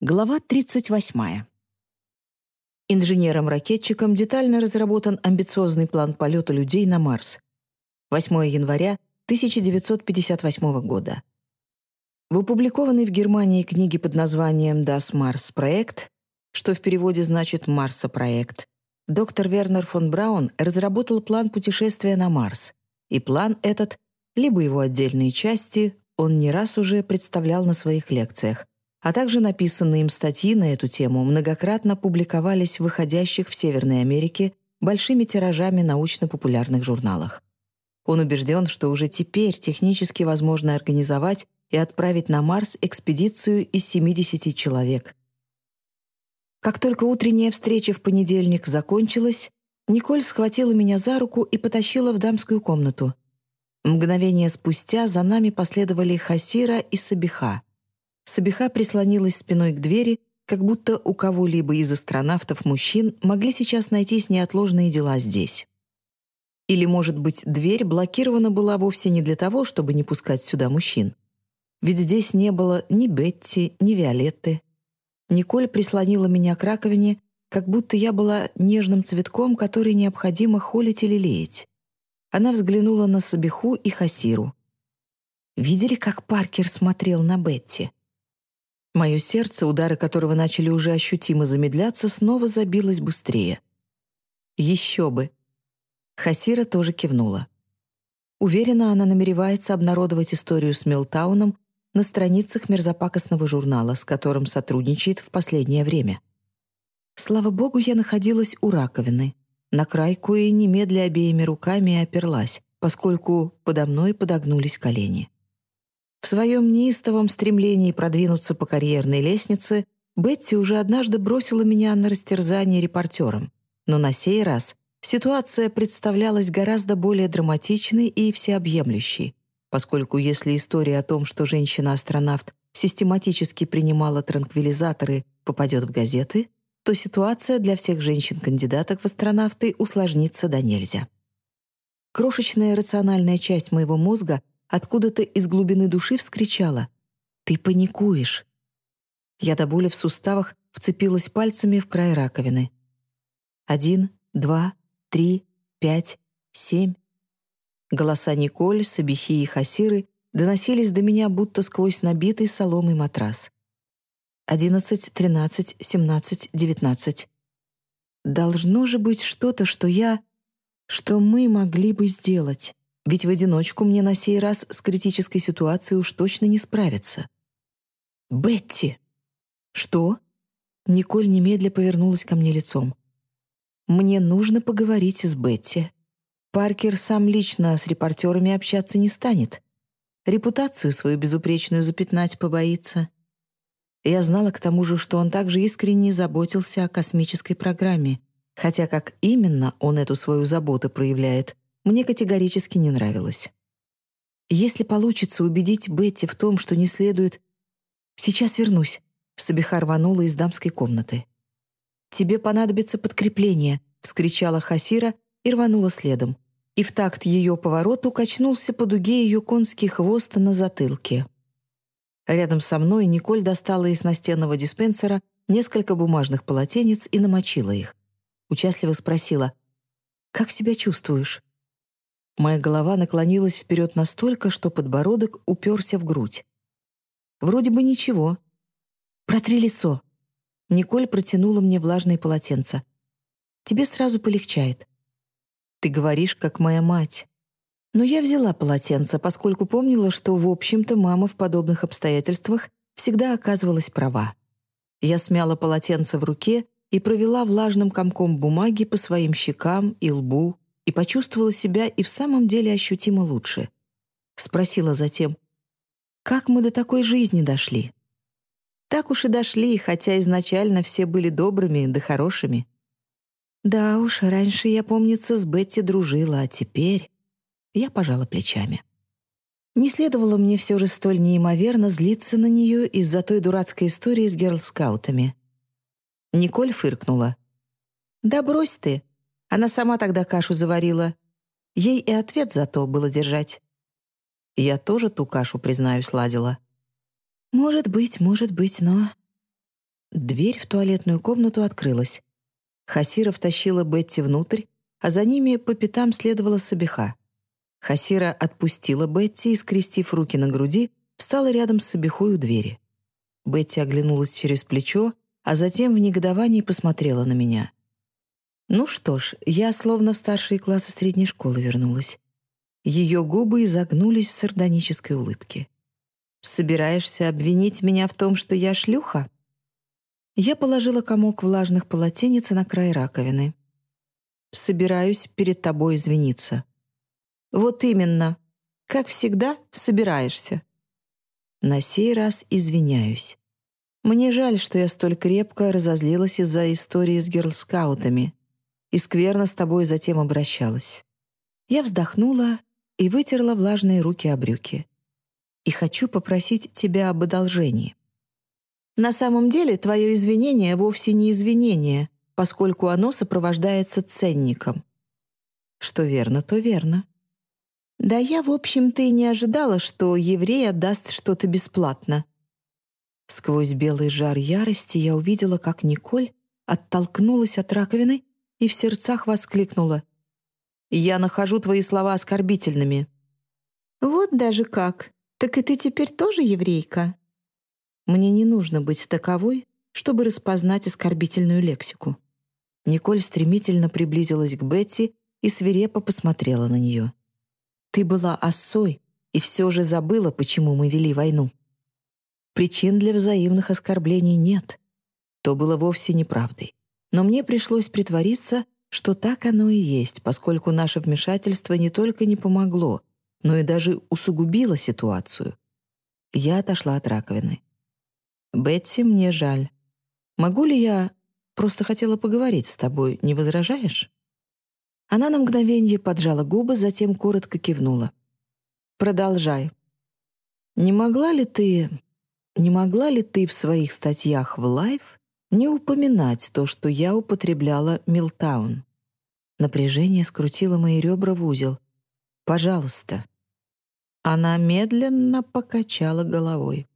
Глава 38. Инженером-ракетчиком детально разработан амбициозный план полета людей на Марс. 8 января 1958 года. В опубликованной в Германии книге под названием «Das Mars проект», что в переводе значит «Марса-проект», доктор Вернер фон Браун разработал план путешествия на Марс. И план этот, либо его отдельные части, он не раз уже представлял на своих лекциях, а также написанные им статьи на эту тему многократно публиковались в выходящих в Северной Америке большими тиражами научно-популярных журналах. Он убежден, что уже теперь технически возможно организовать и отправить на Марс экспедицию из 70 человек. Как только утренняя встреча в понедельник закончилась, Николь схватила меня за руку и потащила в дамскую комнату. Мгновение спустя за нами последовали Хасира и Сабиха — Сабиха прислонилась спиной к двери, как будто у кого-либо из астронавтов-мужчин могли сейчас найтись неотложные дела здесь. Или, может быть, дверь блокирована была вовсе не для того, чтобы не пускать сюда мужчин. Ведь здесь не было ни Бетти, ни Виолетты. Николь прислонила меня к раковине, как будто я была нежным цветком, который необходимо холить или леять. Она взглянула на Сабиху и Хасиру. Видели, как Паркер смотрел на Бетти? Мое сердце, удары которого начали уже ощутимо замедляться, снова забилось быстрее. Еще бы. Хасира тоже кивнула. Уверена, она намеревается обнародовать историю с Милтауном на страницах мерзопакостного журнала, с которым сотрудничает в последнее время. Слава богу, я находилась у раковины. На крайку и немедля обеими руками оперлась, поскольку подо мной подогнулись колени. В своем неистовом стремлении продвинуться по карьерной лестнице Бетти уже однажды бросила меня на растерзание репортерам. Но на сей раз ситуация представлялась гораздо более драматичной и всеобъемлющей, поскольку если история о том, что женщина-астронавт систематически принимала транквилизаторы, попадет в газеты, то ситуация для всех женщин-кандидаток в астронавты усложнится до нельзя. Крошечная рациональная часть моего мозга откуда-то из глубины души вскричала «Ты паникуешь!». Я до боли в суставах вцепилась пальцами в край раковины. Один, два, три, пять, семь. Голоса Николь, Сабихи и Хасиры доносились до меня будто сквозь набитый соломой матрас. Одиннадцать, тринадцать, семнадцать, девятнадцать. Должно же быть что-то, что я... что мы могли бы сделать. Ведь в одиночку мне на сей раз с критической ситуацией уж точно не справиться. «Бетти!» «Что?» Николь немедля повернулась ко мне лицом. «Мне нужно поговорить с Бетти. Паркер сам лично с репортерами общаться не станет. Репутацию свою безупречную запятнать побоится». Я знала к тому же, что он также искренне заботился о космической программе, хотя как именно он эту свою заботу проявляет, мне категорически не нравилось. Если получится убедить Бетти в том, что не следует... «Сейчас вернусь», — Сабиха рванула из дамской комнаты. «Тебе понадобится подкрепление», — вскричала Хасира и рванула следом. И в такт ее повороту качнулся по дуге ее конский хвост на затылке. Рядом со мной Николь достала из настенного диспенсера несколько бумажных полотенец и намочила их. Участливо спросила, «Как себя чувствуешь?» Моя голова наклонилась вперед настолько, что подбородок уперся в грудь. Вроде бы ничего. «Протри лицо». Николь протянула мне влажные полотенца. «Тебе сразу полегчает». «Ты говоришь, как моя мать». Но я взяла полотенце, поскольку помнила, что, в общем-то, мама в подобных обстоятельствах всегда оказывалась права. Я смяла полотенце в руке и провела влажным комком бумаги по своим щекам и лбу, и почувствовала себя и в самом деле ощутимо лучше. Спросила затем, «Как мы до такой жизни дошли?» Так уж и дошли, хотя изначально все были добрыми да хорошими. Да уж, раньше я, помнится, с Бетти дружила, а теперь... Я пожала плечами. Не следовало мне все же столь неимоверно злиться на нее из-за той дурацкой истории с герлскаутами. Николь фыркнула. «Да брось ты, она сама тогда кашу заварила. Ей и ответ за то было держать. Я тоже ту кашу, признаюсь, ладила. Может быть, может быть, но... Дверь в туалетную комнату открылась. Хасира втащила Бетти внутрь, а за ними по пятам следовала Сабиха. Хасира отпустила Бетти и, скрестив руки на груди, встала рядом с Сабихой у двери. Бетти оглянулась через плечо, а затем в негодовании посмотрела на меня. Ну что ж, я словно в старшие классы средней школы вернулась. Ее губы изогнулись в сардонической улыбке. «Собираешься обвинить меня в том, что я шлюха?» Я положила комок влажных полотенец на край раковины. «Собираюсь перед тобой извиниться». «Вот именно. Как всегда, собираешься». На сей раз извиняюсь. Мне жаль, что я столь крепко разозлилась из-за истории с герлскаутами и скверно с тобой затем обращалась. Я вздохнула и вытерла влажные руки о брюки. И хочу попросить тебя об одолжении. На самом деле, твое извинение вовсе не извинение, поскольку оно сопровождается ценником. Что верно, то верно. Да я, в общем-то, и не ожидала, что еврей отдаст что-то бесплатно. Сквозь белый жар ярости я увидела, как Николь оттолкнулась от раковины и в сердцах воскликнула. «Я нахожу твои слова оскорбительными». «Вот даже как! Так и ты теперь тоже еврейка?» Мне не нужно быть таковой, чтобы распознать оскорбительную лексику. Николь стремительно приблизилась к Бетти и свирепо посмотрела на нее. «Ты была осой и все же забыла, почему мы вели войну. Причин для взаимных оскорблений нет. То было вовсе неправдой но мне пришлось притвориться, что так оно и есть, поскольку наше вмешательство не только не помогло, но и даже усугубило ситуацию. Я отошла от раковины. «Бетси, мне жаль. Могу ли я... Просто хотела поговорить с тобой, не возражаешь?» Она на мгновение поджала губы, затем коротко кивнула. «Продолжай. Не могла ли ты... Не могла ли ты в своих статьях в Life не упоминать то, что я употребляла Милтаун. Напряжение скрутило мои ребра в узел. «Пожалуйста». Она медленно покачала головой.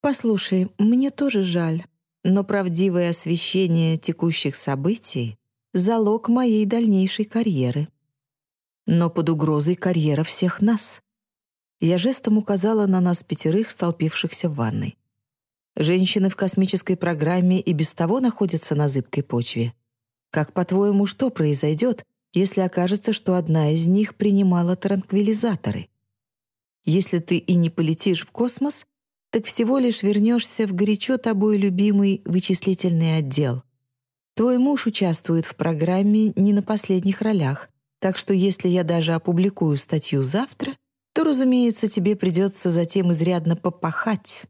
«Послушай, мне тоже жаль, но правдивое освещение текущих событий — залог моей дальнейшей карьеры. Но под угрозой карьера всех нас». Я жестом указала на нас пятерых, столпившихся в ванной. Женщины в космической программе и без того находятся на зыбкой почве. Как, по-твоему, что произойдет, если окажется, что одна из них принимала транквилизаторы? Если ты и не полетишь в космос, так всего лишь вернешься в горячо тобой любимый вычислительный отдел. Твой муж участвует в программе не на последних ролях, так что если я даже опубликую статью завтра, то, разумеется, тебе придется затем изрядно попахать,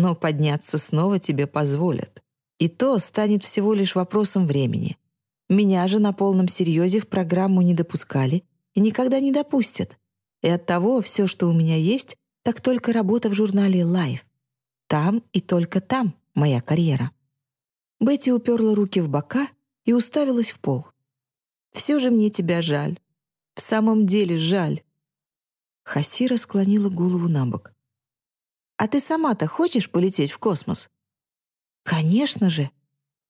но подняться снова тебе позволят. И то станет всего лишь вопросом времени. Меня же на полном серьезе в программу не допускали и никогда не допустят. И оттого все, что у меня есть, так только работа в журнале Life. Там и только там моя карьера. Бетти уперла руки в бока и уставилась в пол. «Все же мне тебя жаль. В самом деле жаль». Хасира склонила голову на бок. А ты сама-то хочешь полететь в космос?» «Конечно же!»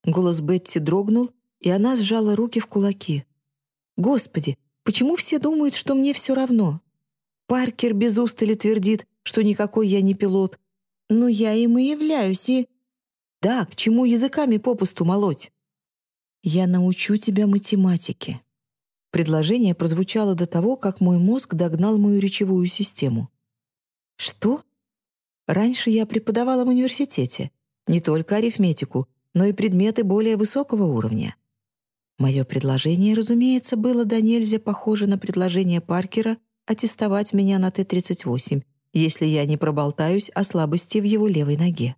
Голос Бетти дрогнул, и она сжала руки в кулаки. «Господи, почему все думают, что мне все равно? Паркер без устали твердит, что никакой я не пилот. Но я им и являюсь, и... Да, к чему языками попусту молоть? Я научу тебя математике». Предложение прозвучало до того, как мой мозг догнал мою речевую систему. «Что?» Раньше я преподавала в университете не только арифметику, но и предметы более высокого уровня. Мое предложение, разумеется, было до нельзя похоже на предложение Паркера аттестовать меня на Т-38, если я не проболтаюсь о слабости в его левой ноге.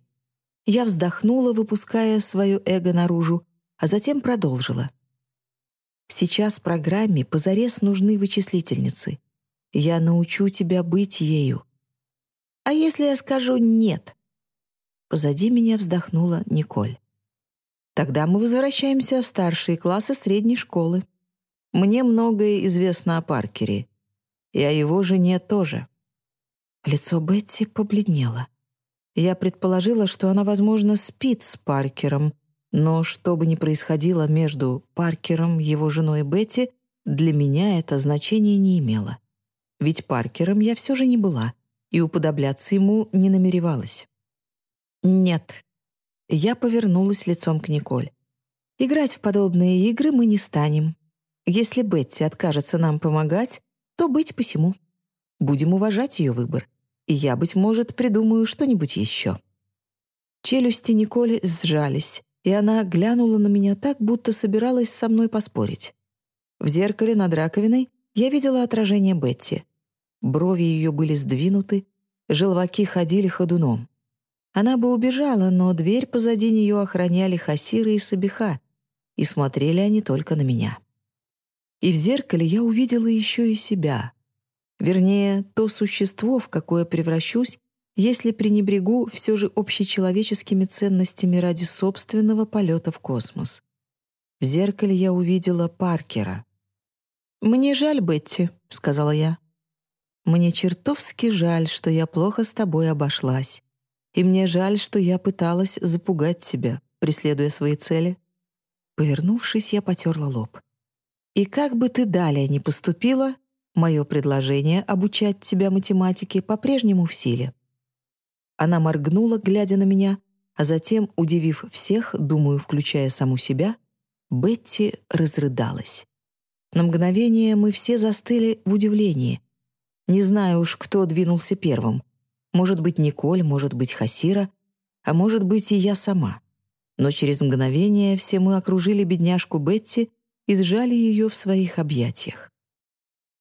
Я вздохнула, выпуская свое эго наружу, а затем продолжила. Сейчас программе позарез нужны вычислительницы. Я научу тебя быть ею. А если я скажу «нет»?» Позади меня вздохнула Николь. Тогда мы возвращаемся в старшие классы средней школы. Мне многое известно о Паркере. И о его жене тоже. Лицо Бетти побледнело. Я предположила, что она, возможно, спит с Паркером, но что бы ни происходило между Паркером, его женой Бетти, для меня это значения не имело. Ведь Паркером я все же не была и уподобляться ему не намеревалась. «Нет». Я повернулась лицом к Николь. «Играть в подобные игры мы не станем. Если Бетти откажется нам помогать, то быть посему. Будем уважать ее выбор. И я, быть может, придумаю что-нибудь еще». Челюсти Николи сжались, и она глянула на меня так, будто собиралась со мной поспорить. В зеркале над раковиной я видела отражение Бетти. Брови ее были сдвинуты, желваки ходили ходуном. Она бы убежала, но дверь позади нее охраняли Хасира и Сабиха, и смотрели они только на меня. И в зеркале я увидела еще и себя. Вернее, то существо, в какое превращусь, если пренебрегу все же общечеловеческими ценностями ради собственного полета в космос. В зеркале я увидела Паркера. «Мне жаль, Бетти», — сказала я. «Мне чертовски жаль, что я плохо с тобой обошлась. И мне жаль, что я пыталась запугать тебя, преследуя свои цели». Повернувшись, я потерла лоб. «И как бы ты далее ни поступила, мое предложение обучать тебя математике по-прежнему в силе». Она моргнула, глядя на меня, а затем, удивив всех, думаю, включая саму себя, Бетти разрыдалась. На мгновение мы все застыли в удивлении. Не знаю уж, кто двинулся первым. Может быть, Николь, может быть, Хасира, а может быть, и я сама. Но через мгновение все мы окружили бедняжку Бетти и сжали ее в своих объятиях.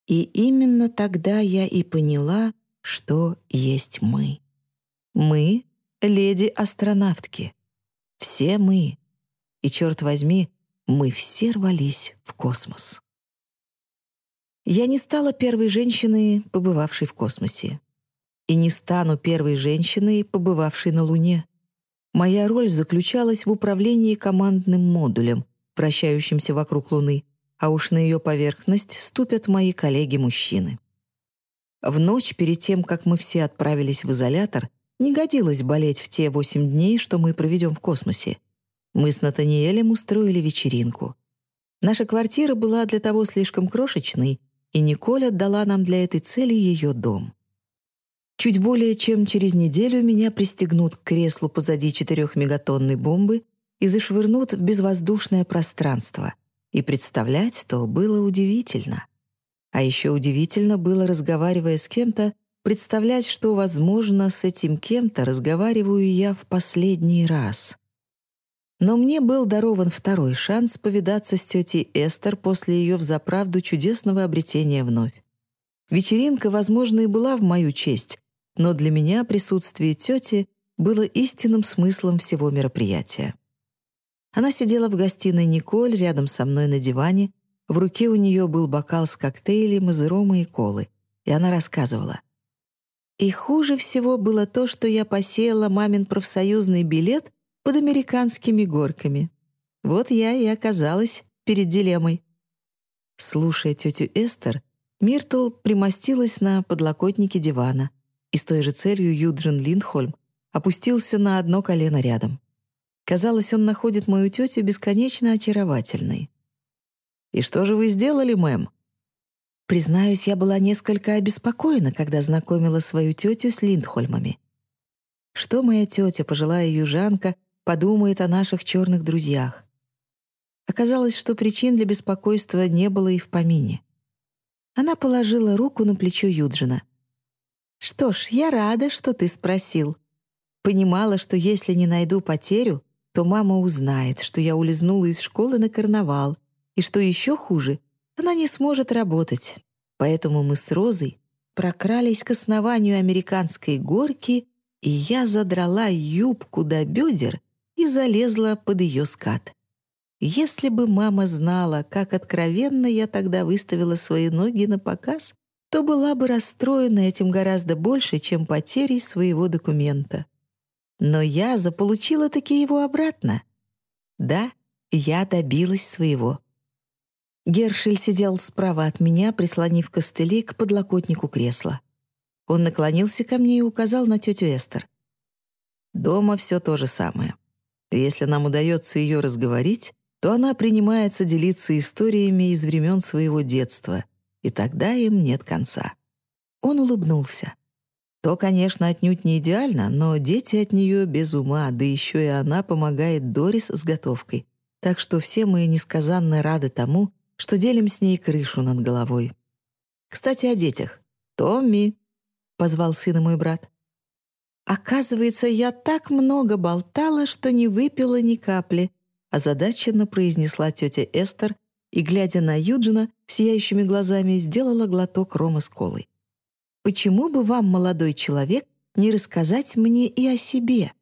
И именно тогда я и поняла, что есть мы. Мы — леди-астронавтки. Все мы. И, черт возьми, мы все рвались в космос. Я не стала первой женщиной, побывавшей в космосе. И не стану первой женщиной, побывавшей на Луне. Моя роль заключалась в управлении командным модулем, вращающимся вокруг Луны, а уж на ее поверхность ступят мои коллеги-мужчины. В ночь перед тем, как мы все отправились в изолятор, не годилось болеть в те восемь дней, что мы проведем в космосе. Мы с Натаниэлем устроили вечеринку. Наша квартира была для того слишком крошечной, и Николь отдала нам для этой цели ее дом. Чуть более чем через неделю меня пристегнут к креслу позади четырехмегатонной бомбы и зашвырнут в безвоздушное пространство. И представлять то было удивительно. А еще удивительно было, разговаривая с кем-то, представлять, что, возможно, с этим кем-то разговариваю я в последний раз. Но мне был дарован второй шанс повидаться с тетей Эстер после ее взаправду чудесного обретения вновь. Вечеринка, возможно, и была в мою честь, но для меня присутствие тети было истинным смыслом всего мероприятия. Она сидела в гостиной Николь рядом со мной на диване, в руке у нее был бокал с коктейлем из рома и колы, и она рассказывала. И хуже всего было то, что я посеяла мамин профсоюзный билет под американскими горками. Вот я и оказалась перед дилеммой. Слушая тетю Эстер, Миртл примостилась на подлокотнике дивана, и с той же целью Юджин Линдхольм опустился на одно колено рядом. Казалось, он находит мою тетю бесконечно очаровательной. «И что же вы сделали, мэм?» Признаюсь, я была несколько обеспокоена, когда знакомила свою тетю с Линдхольмами. Что моя тетя, пожилая южанка, подумает о наших черных друзьях. Оказалось, что причин для беспокойства не было и в помине. Она положила руку на плечо Юджина. «Что ж, я рада, что ты спросил. Понимала, что если не найду потерю, то мама узнает, что я улизнула из школы на карнавал, и что еще хуже, она не сможет работать. Поэтому мы с Розой прокрались к основанию американской горки, и я задрала юбку до бедер и залезла под ее скат. Если бы мама знала, как откровенно я тогда выставила свои ноги на показ, то была бы расстроена этим гораздо больше, чем потерей своего документа. Но я заполучила таки его обратно. Да, я добилась своего. Гершель сидел справа от меня, прислонив костыли к подлокотнику кресла. Он наклонился ко мне и указал на тетю Эстер. Дома все то же самое. Если нам удается ее разговорить, то она принимается делиться историями из времен своего детства, и тогда им нет конца. Он улыбнулся. То, конечно, отнюдь не идеально, но дети от нее без ума, да еще и она помогает Дорис с готовкой. Так что все мы несказанно рады тому, что делим с ней крышу над головой. Кстати, о детях. «Томми!» — позвал сына мой брат. «Оказывается, я так много болтала, что не выпила ни капли», озадаченно произнесла тетя Эстер и, глядя на Юджина, сияющими глазами сделала глоток рома с колой. «Почему бы вам, молодой человек, не рассказать мне и о себе?»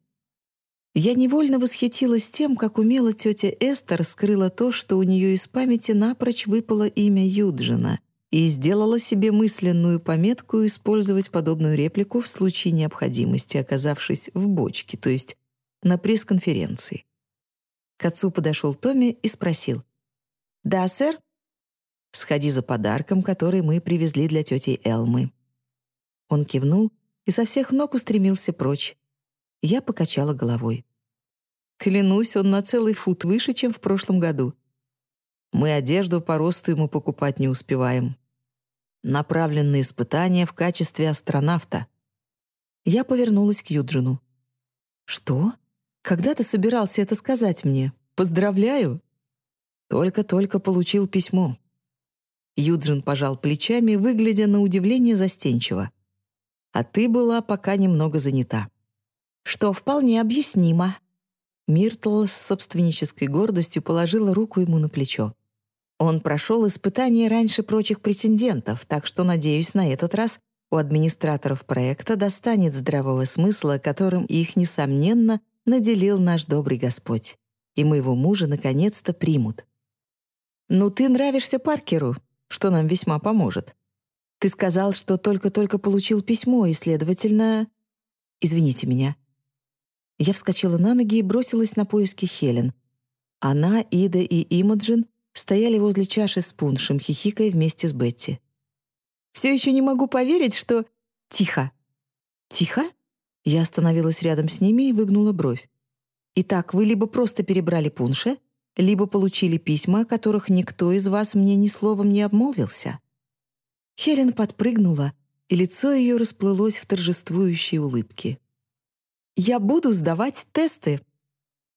Я невольно восхитилась тем, как умело тетя Эстер скрыла то, что у нее из памяти напрочь выпало имя Юджина, и сделала себе мысленную пометку использовать подобную реплику в случае необходимости, оказавшись в бочке, то есть на пресс-конференции. К отцу подошел Томми и спросил. «Да, сэр?» «Сходи за подарком, который мы привезли для тети Элмы». Он кивнул и со всех ног устремился прочь. Я покачала головой. Клянусь, он на целый фут выше, чем в прошлом году. Мы одежду по росту ему покупать не успеваем. Направленные испытания в качестве астронавта. Я повернулась к Юджину. «Что? Когда ты собирался это сказать мне? Поздравляю!» Только-только получил письмо. Юджин пожал плечами, выглядя на удивление застенчиво. «А ты была пока немного занята». «Что вполне объяснимо». Миртл с собственнической гордостью положила руку ему на плечо. Он прошел испытание раньше прочих претендентов, так что, надеюсь, на этот раз у администраторов проекта достанет здравого смысла, которым их, несомненно, наделил наш добрый Господь. И моего мужа наконец-то примут. «Ну, ты нравишься Паркеру, что нам весьма поможет. Ты сказал, что только-только получил письмо, и, следовательно... Извините меня». Я вскочила на ноги и бросилась на поиски Хелен. Она, Ида и Имаджин стояли возле чаши с пуншем, хихикая вместе с Бетти. «Все еще не могу поверить, что...» «Тихо!» «Тихо?» Я остановилась рядом с ними и выгнула бровь. «Итак, вы либо просто перебрали пунше, либо получили письма, о которых никто из вас мне ни словом не обмолвился». Хелен подпрыгнула, и лицо ее расплылось в торжествующей улыбке. «Я буду сдавать тесты».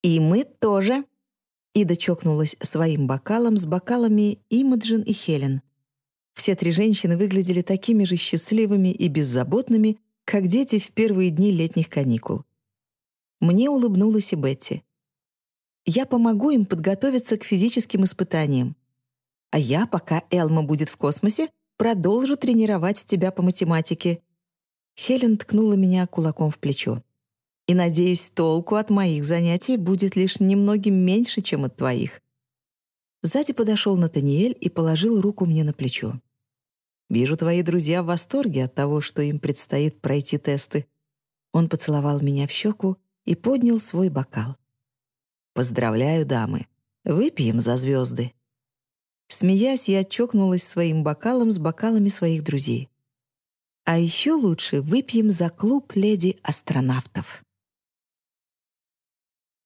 «И мы тоже», Ида чокнулась своим бокалом с бокалами Имаджин и Хелен. Все три женщины выглядели такими же счастливыми и беззаботными, как дети в первые дни летних каникул. Мне улыбнулась и Бетти. «Я помогу им подготовиться к физическим испытаниям. А я, пока Элма будет в космосе, продолжу тренировать тебя по математике». Хелен ткнула меня кулаком в плечо и, надеюсь, толку от моих занятий будет лишь немногим меньше, чем от твоих». Сзади подошел Натаниэль и положил руку мне на плечо. «Вижу, твои друзья в восторге от того, что им предстоит пройти тесты». Он поцеловал меня в щеку и поднял свой бокал. «Поздравляю, дамы. Выпьем за звезды». Смеясь, я чокнулась своим бокалом с бокалами своих друзей. А еще лучше выпьем за клуб леди-астронавтов.